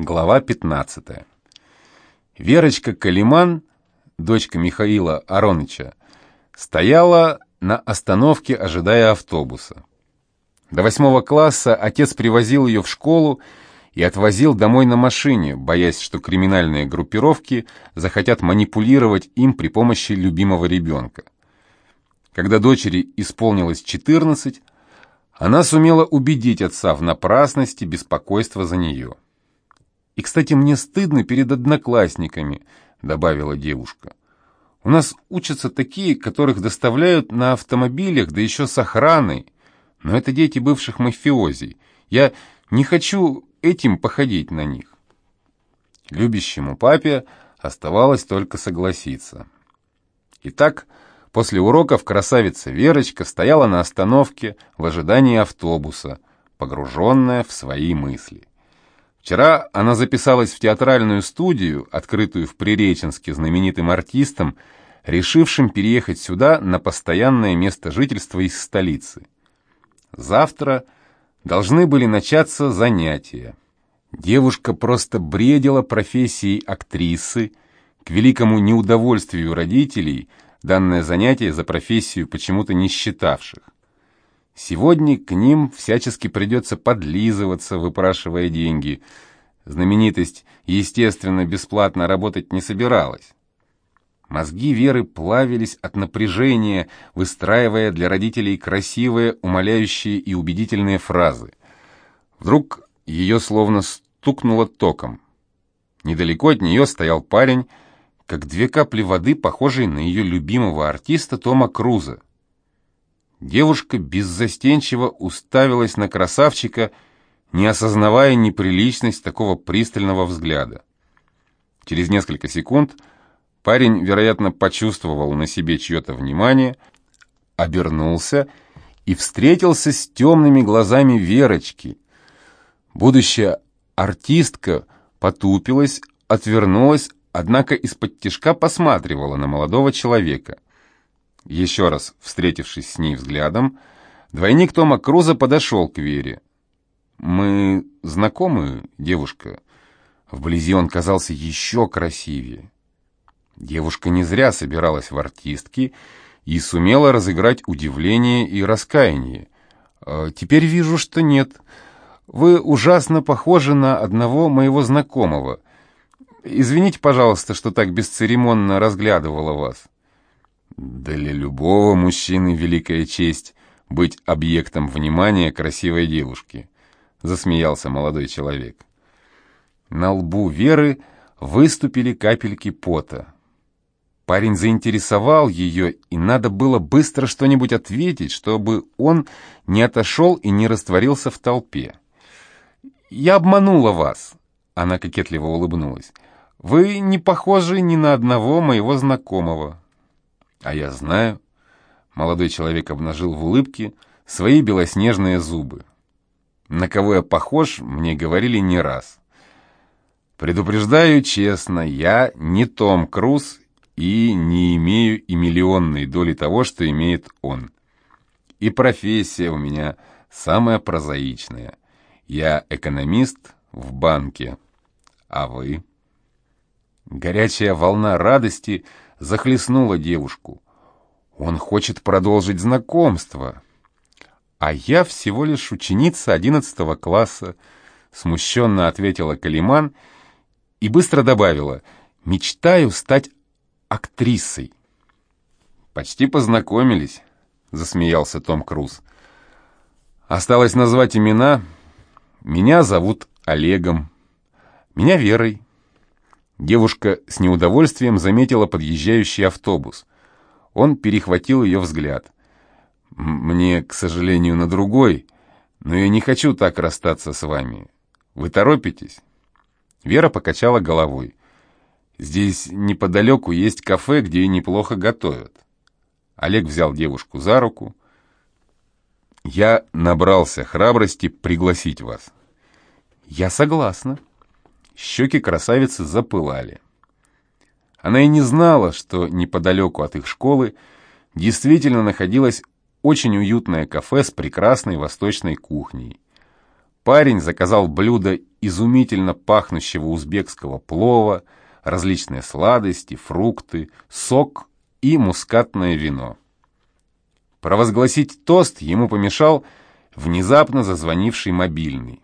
Глава 15. Верочка Калиман, дочка Михаила Ароныча, стояла на остановке, ожидая автобуса. До восьмого класса отец привозил ее в школу и отвозил домой на машине, боясь, что криминальные группировки захотят манипулировать им при помощи любимого ребенка. Когда дочери исполнилось 14, она сумела убедить отца в напрасности беспокойства за нее. «И, кстати, мне стыдно перед одноклассниками», — добавила девушка. «У нас учатся такие, которых доставляют на автомобилях, да еще с охраной. Но это дети бывших мафиозий. Я не хочу этим походить на них». Любящему папе оставалось только согласиться. Итак, После уроков красавица Верочка стояла на остановке в ожидании автобуса, погруженная в свои мысли. Вчера она записалась в театральную студию, открытую в Приреченске знаменитым артистом, решившим переехать сюда на постоянное место жительства из столицы. Завтра должны были начаться занятия. Девушка просто бредила профессией актрисы, к великому неудовольствию родителей – данное занятие за профессию почему-то не считавших. Сегодня к ним всячески придется подлизываться, выпрашивая деньги. Знаменитость, естественно, бесплатно работать не собиралась. Мозги Веры плавились от напряжения, выстраивая для родителей красивые, умоляющие и убедительные фразы. Вдруг ее словно стукнуло током. Недалеко от нее стоял парень, как две капли воды, похожие на ее любимого артиста Тома Круза. Девушка беззастенчиво уставилась на красавчика, не осознавая неприличность такого пристального взгляда. Через несколько секунд парень, вероятно, почувствовал на себе чье-то внимание, обернулся и встретился с темными глазами Верочки. Будущая артистка потупилась, отвернулась, однако из-под тишка посматривала на молодого человека. Еще раз встретившись с ней взглядом, двойник Тома Круза подошел к Вере. «Мы знакомы, девушка?» Вблизи он казался еще красивее. Девушка не зря собиралась в артистки и сумела разыграть удивление и раскаяние. «А «Теперь вижу, что нет. Вы ужасно похожи на одного моего знакомого. Извините, пожалуйста, что так бесцеремонно разглядывала вас. Для любого мужчины великая честь быть объектом внимания красивой девушки, засмеялся молодой человек. На лбу Веры выступили капельки пота. Парень заинтересовал ее, и надо было быстро что-нибудь ответить, чтобы он не отошел и не растворился в толпе. «Я обманула вас», — она кокетливо улыбнулась. Вы не похожи ни на одного моего знакомого. А я знаю. Молодой человек обнажил в улыбке свои белоснежные зубы. На кого я похож, мне говорили не раз. Предупреждаю честно, я не Том Круз и не имею и миллионной доли того, что имеет он. И профессия у меня самая прозаичная. Я экономист в банке. А вы? Горячая волна радости захлестнула девушку. Он хочет продолжить знакомство. А я всего лишь ученица одиннадцатого класса, смущенно ответила Калиман и быстро добавила, мечтаю стать актрисой. Почти познакомились, засмеялся Том Круз. Осталось назвать имена. Меня зовут Олегом. Меня Верой. Девушка с неудовольствием заметила подъезжающий автобус. Он перехватил ее взгляд. «Мне, к сожалению, на другой, но я не хочу так расстаться с вами. Вы торопитесь?» Вера покачала головой. «Здесь неподалеку есть кафе, где неплохо готовят». Олег взял девушку за руку. «Я набрался храбрости пригласить вас». «Я согласна», Щеки красавицы запылали. Она и не знала, что неподалеку от их школы действительно находилось очень уютное кафе с прекрасной восточной кухней. Парень заказал блюдо изумительно пахнущего узбекского плова, различные сладости, фрукты, сок и мускатное вино. Провозгласить тост ему помешал внезапно зазвонивший мобильный.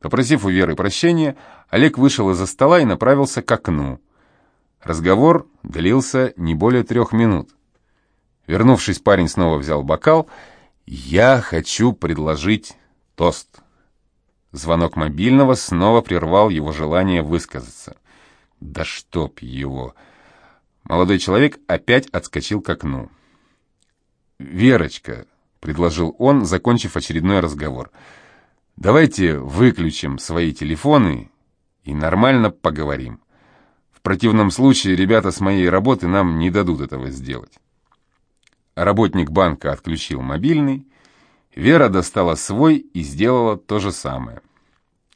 Попросив у Веры прощения, Олег вышел из-за стола и направился к окну. Разговор длился не более трех минут. Вернувшись, парень снова взял бокал. «Я хочу предложить тост». Звонок мобильного снова прервал его желание высказаться. «Да чтоб его!» Молодой человек опять отскочил к окну. «Верочка», — предложил он, закончив очередной разговор, — «давайте выключим свои телефоны и нормально поговорим. В противном случае ребята с моей работы нам не дадут этого сделать». Работник банка отключил мобильный, Вера достала свой и сделала то же самое.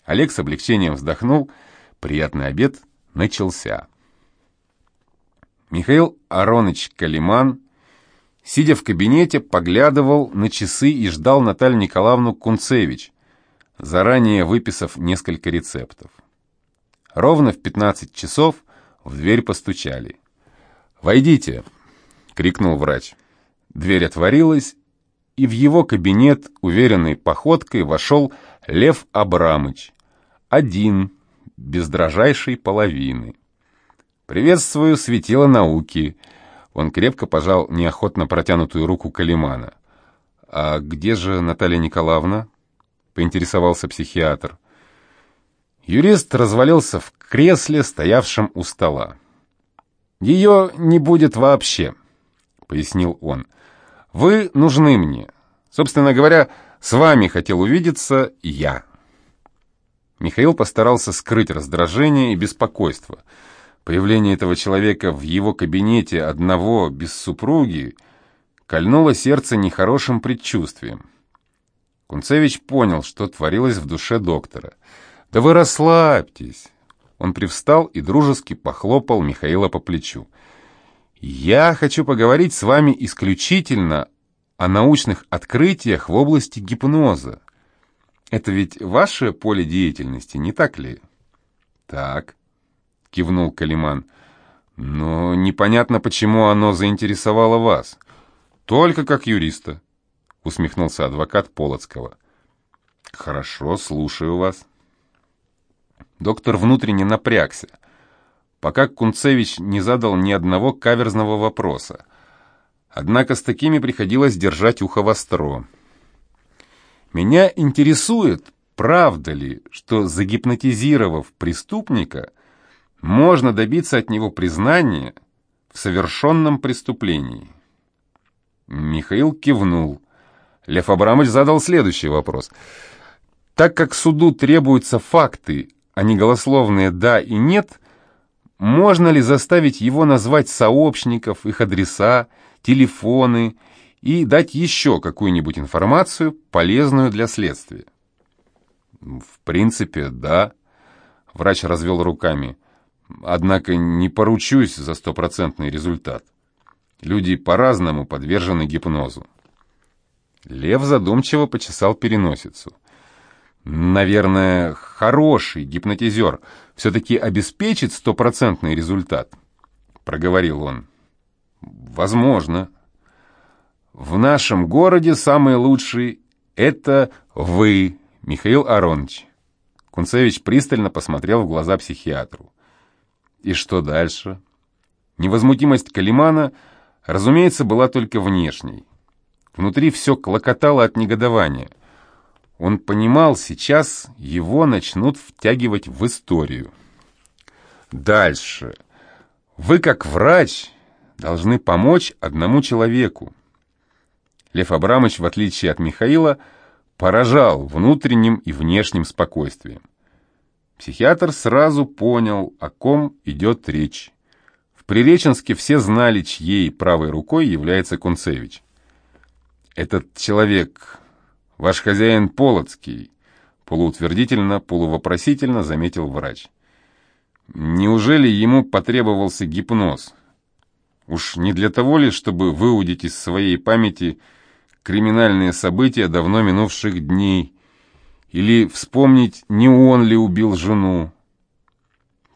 Олег с облегчением вздохнул, приятный обед начался. Михаил Ароныч Калиман Сидя в кабинете, поглядывал на часы и ждал Наталью Николаевну Кунцевич, заранее выписав несколько рецептов. Ровно в 15 часов в дверь постучали. «Войдите!» — крикнул врач. Дверь отворилась, и в его кабинет уверенной походкой вошел Лев Абрамыч. Один, без дрожайшей половины. «Приветствую, светило науки!» Он крепко пожал неохотно протянутую руку Калимана. «А где же Наталья Николаевна?» — поинтересовался психиатр. Юрист развалился в кресле, стоявшем у стола. «Ее не будет вообще», — пояснил он. «Вы нужны мне. Собственно говоря, с вами хотел увидеться я». Михаил постарался скрыть раздражение и беспокойство — Появление этого человека в его кабинете одного, без супруги, кольнуло сердце нехорошим предчувствием. Кунцевич понял, что творилось в душе доктора. «Да вы расслабьтесь!» Он привстал и дружески похлопал Михаила по плечу. «Я хочу поговорить с вами исключительно о научных открытиях в области гипноза. Это ведь ваше поле деятельности, не так ли?» «Так», кивнул Калиман. Но непонятно, почему оно заинтересовало вас. Только как юриста, усмехнулся адвокат Полоцкого. Хорошо, слушаю вас. Доктор внутренне напрягся, пока Кунцевич не задал ни одного каверзного вопроса. Однако с такими приходилось держать ухо востро. Меня интересует, правда ли, что загипнотизировав преступника, можно добиться от него признания в совершенном преступлении. Михаил кивнул. Лев Абрамович задал следующий вопрос. Так как суду требуются факты, а не голословные «да» и «нет», можно ли заставить его назвать сообщников, их адреса, телефоны и дать еще какую-нибудь информацию, полезную для следствия? В принципе, да. Врач развел руками. Однако не поручусь за стопроцентный результат. Люди по-разному подвержены гипнозу. Лев задумчиво почесал переносицу. Наверное, хороший гипнотизер все-таки обеспечит стопроцентный результат, проговорил он. Возможно. В нашем городе самый лучший — это вы, Михаил Аронович. Кунцевич пристально посмотрел в глаза психиатру. И что дальше? Невозмутимость Калимана, разумеется, была только внешней. Внутри все клокотало от негодования. Он понимал, сейчас его начнут втягивать в историю. Дальше. Вы, как врач, должны помочь одному человеку. Лев Абрамович, в отличие от Михаила, поражал внутренним и внешним спокойствием. Психиатр сразу понял, о ком идет речь. В Приреченске все знали, чьей правой рукой является Кунцевич. «Этот человек, ваш хозяин Полоцкий», полуутвердительно, полувопросительно заметил врач. «Неужели ему потребовался гипноз? Уж не для того ли, чтобы выудить из своей памяти криминальные события давно минувших дней Или вспомнить, не он ли убил жену.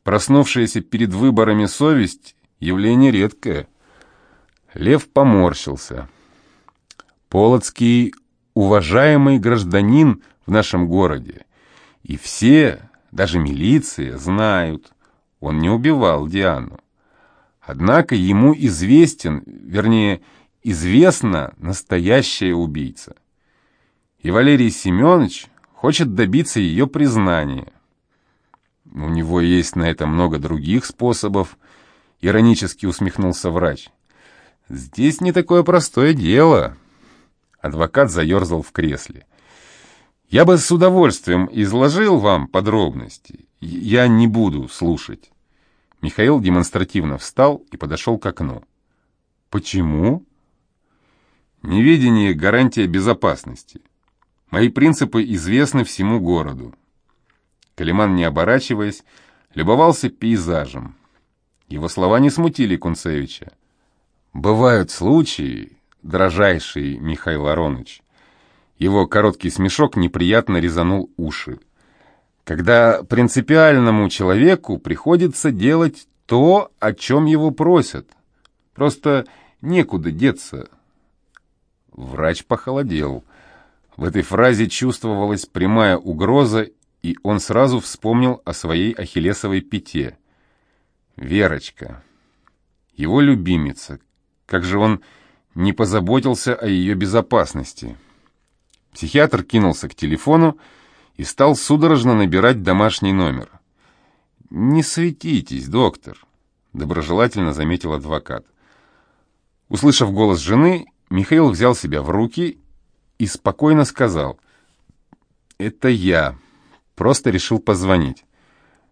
Проснувшаяся перед выборами совесть — явление редкое. Лев поморщился. Полоцкий — уважаемый гражданин в нашем городе. И все, даже милиция, знают, он не убивал Диану. Однако ему известен, вернее, известна настоящая убийца. И Валерий Семенович хочет добиться ее признания. У него есть на это много других способов, иронически усмехнулся врач. Здесь не такое простое дело. Адвокат заерзал в кресле. Я бы с удовольствием изложил вам подробности. Я не буду слушать. Михаил демонстративно встал и подошел к окну. Почему? Неведение — гарантия безопасности. Мои принципы известны всему городу. Калиман, не оборачиваясь, любовался пейзажем. Его слова не смутили Кунцевича. «Бывают случаи, дрожайший Михаил Ароныч». Его короткий смешок неприятно резанул уши. «Когда принципиальному человеку приходится делать то, о чем его просят. Просто некуда деться». Врач похолодел. В этой фразе чувствовалась прямая угроза и он сразу вспомнил о своей ахиллесовой пяте. Верочка, его любимица, как же он не позаботился о ее безопасности. Психиатр кинулся к телефону и стал судорожно набирать домашний номер. «Не светитесь, доктор», — доброжелательно заметил адвокат. Услышав голос жены, Михаил взял себя в руки и спокойно сказал, «Это я». Просто решил позвонить.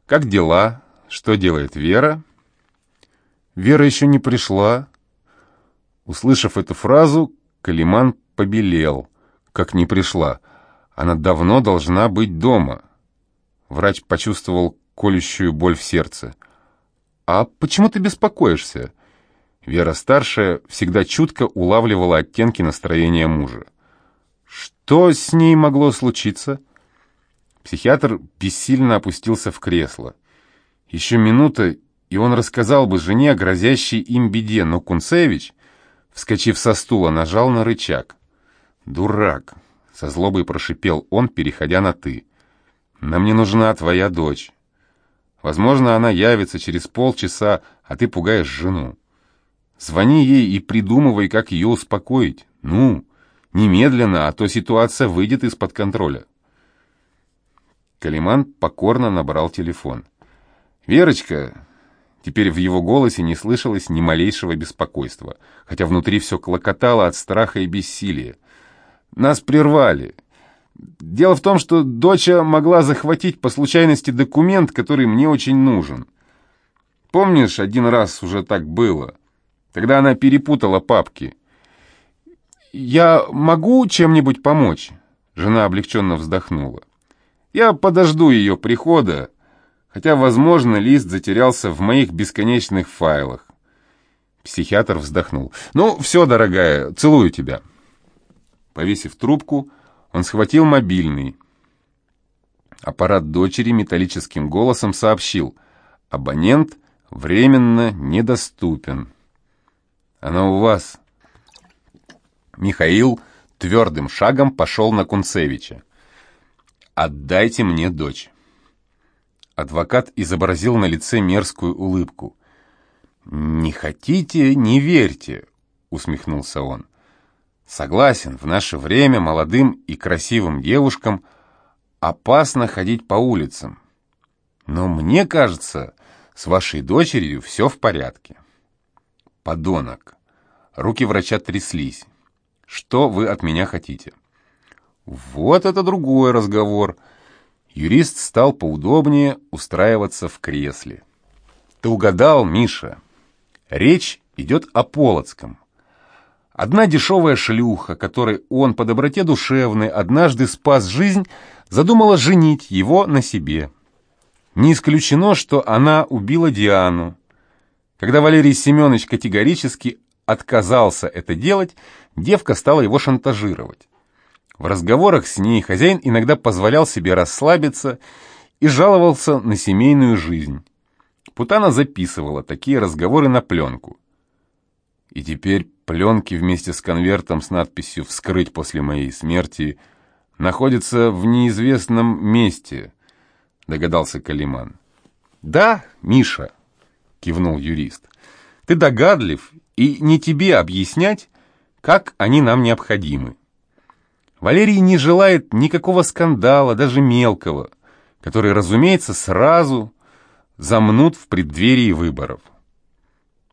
«Как дела? Что делает Вера?» «Вера еще не пришла». Услышав эту фразу, Калиман побелел. «Как не пришла? Она давно должна быть дома». Врач почувствовал колющую боль в сердце. «А почему ты беспокоишься?» Вера-старшая всегда чутко улавливала оттенки настроения мужа. «Что с ней могло случиться?» Психиатр бессильно опустился в кресло. Еще минута, и он рассказал бы жене о грозящей им беде, но Кунцевич, вскочив со стула, нажал на рычаг. «Дурак!» — со злобой прошипел он, переходя на «ты». «Нам не нужна твоя дочь. Возможно, она явится через полчаса, а ты пугаешь жену. Звони ей и придумывай, как ее успокоить. Ну, немедленно, а то ситуация выйдет из-под контроля». Калиман покорно набрал телефон. «Верочка!» Теперь в его голосе не слышалось ни малейшего беспокойства, хотя внутри все клокотало от страха и бессилия. «Нас прервали. Дело в том, что доча могла захватить по случайности документ, который мне очень нужен. Помнишь, один раз уже так было? Тогда она перепутала папки. Я могу чем-нибудь помочь?» Жена облегченно вздохнула. Я подожду ее прихода, хотя, возможно, лист затерялся в моих бесконечных файлах. Психиатр вздохнул. «Ну, все, дорогая, целую тебя». Повесив трубку, он схватил мобильный. Аппарат дочери металлическим голосом сообщил. «Абонент временно недоступен». «Она у вас». Михаил твердым шагом пошел на Кунцевича. «Отдайте мне дочь». Адвокат изобразил на лице мерзкую улыбку. «Не хотите, не верьте», — усмехнулся он. «Согласен, в наше время молодым и красивым девушкам опасно ходить по улицам. Но мне кажется, с вашей дочерью все в порядке». «Подонок». Руки врача тряслись. «Что вы от меня хотите?» Вот это другой разговор. Юрист стал поудобнее устраиваться в кресле. Ты угадал, Миша. Речь идет о Полоцком. Одна дешевая шлюха, которой он по доброте душевной однажды спас жизнь, задумала женить его на себе. Не исключено, что она убила Диану. Когда Валерий Семенович категорически отказался это делать, девка стала его шантажировать. В разговорах с ней хозяин иногда позволял себе расслабиться и жаловался на семейную жизнь. Путана записывала такие разговоры на пленку. И теперь пленки вместе с конвертом с надписью «Вскрыть после моей смерти» находятся в неизвестном месте, догадался Калиман. «Да, Миша», — кивнул юрист, — «ты догадлив, и не тебе объяснять, как они нам необходимы. Валерий не желает никакого скандала, даже мелкого, который, разумеется, сразу замнут в преддверии выборов.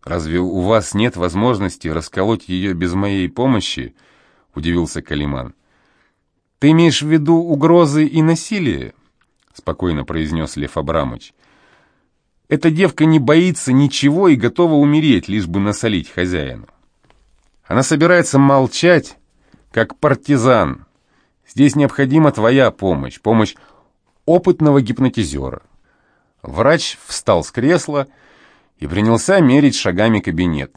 «Разве у вас нет возможности расколоть ее без моей помощи?» — удивился Калиман. «Ты имеешь в виду угрозы и насилие?» — спокойно произнес Лев Абрамович. «Эта девка не боится ничего и готова умереть, лишь бы насолить хозяину. Она собирается молчать, как партизан. Здесь необходима твоя помощь, помощь опытного гипнотизера». Врач встал с кресла и принялся мерить шагами кабинет.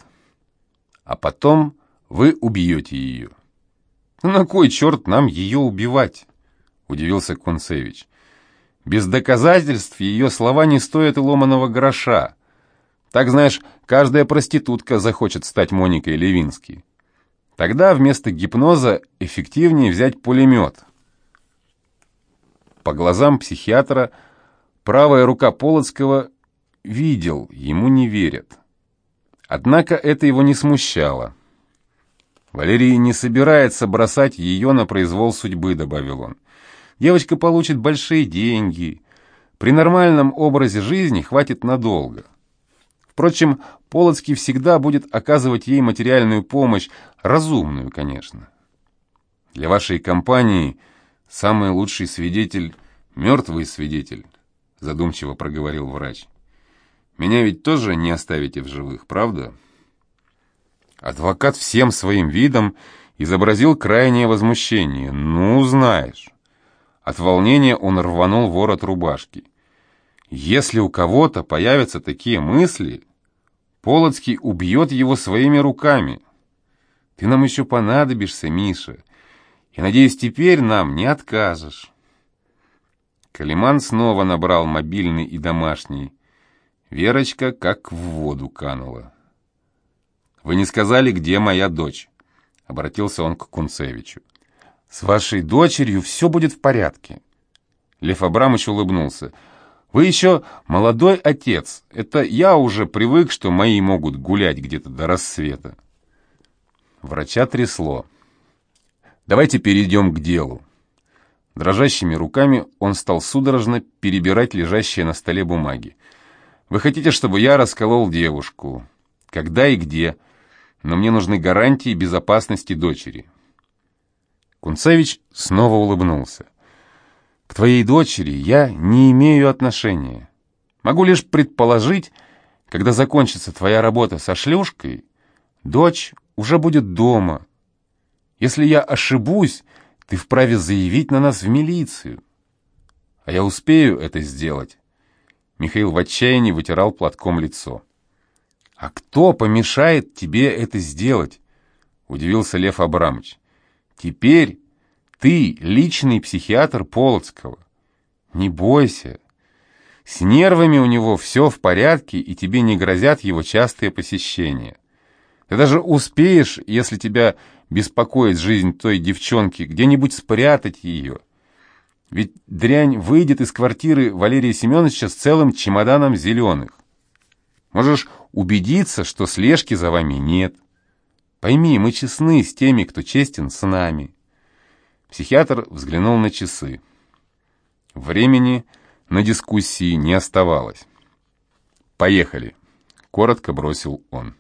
«А потом вы убьете ее». «Ну на кой черт нам ее убивать?» — удивился Кунцевич. «Без доказательств ее слова не стоят и ломаного гроша. Так, знаешь, каждая проститутка захочет стать Моникой Левински. Тогда вместо гипноза эффективнее взять пулемет». По глазам психиатра правая рука Полоцкого видел, ему не верят. Однако это его не смущало. «Валерий не собирается бросать ее на произвол судьбы», — добавил он. «Девочка получит большие деньги. При нормальном образе жизни хватит надолго. Впрочем, Полоцкий всегда будет оказывать ей материальную помощь, разумную, конечно. Для вашей компании самый лучший свидетель — мертвый свидетель», — задумчиво проговорил врач. «Меня ведь тоже не оставите в живых, правда?» Адвокат всем своим видом изобразил крайнее возмущение. «Ну, знаешь». От волнения он рванул ворот рубашки. «Если у кого-то появятся такие мысли, Полоцкий убьет его своими руками. Ты нам еще понадобишься, Миша, и, надеюсь, теперь нам не откажешь». Калиман снова набрал мобильный и домашний. Верочка как в воду канула. «Вы не сказали, где моя дочь?» — обратился он к Кунцевичу. «С вашей дочерью все будет в порядке». Лев Абрамович улыбнулся. «Вы еще молодой отец. Это я уже привык, что мои могут гулять где-то до рассвета». Врача трясло. «Давайте перейдем к делу». Дрожащими руками он стал судорожно перебирать лежащие на столе бумаги. «Вы хотите, чтобы я расколол девушку? Когда и где? но мне нужны гарантии безопасности дочери». Кунцевич снова улыбнулся. «К твоей дочери я не имею отношения. Могу лишь предположить, когда закончится твоя работа со шлюшкой, дочь уже будет дома. Если я ошибусь, ты вправе заявить на нас в милицию. А я успею это сделать». Михаил в отчаянии вытирал платком лицо. «А кто помешает тебе это сделать?» — удивился Лев Абрамович. «Теперь ты личный психиатр Полоцкого. Не бойся. С нервами у него все в порядке, и тебе не грозят его частые посещения. Ты даже успеешь, если тебя беспокоит жизнь той девчонки, где-нибудь спрятать ее. Ведь дрянь выйдет из квартиры Валерия Семеновича с целым чемоданом зеленых. Можешь убедиться, что слежки за вами нет. Пойми, мы честны с теми, кто честен с нами. Психиатр взглянул на часы. Времени на дискуссии не оставалось. «Поехали», — коротко бросил он.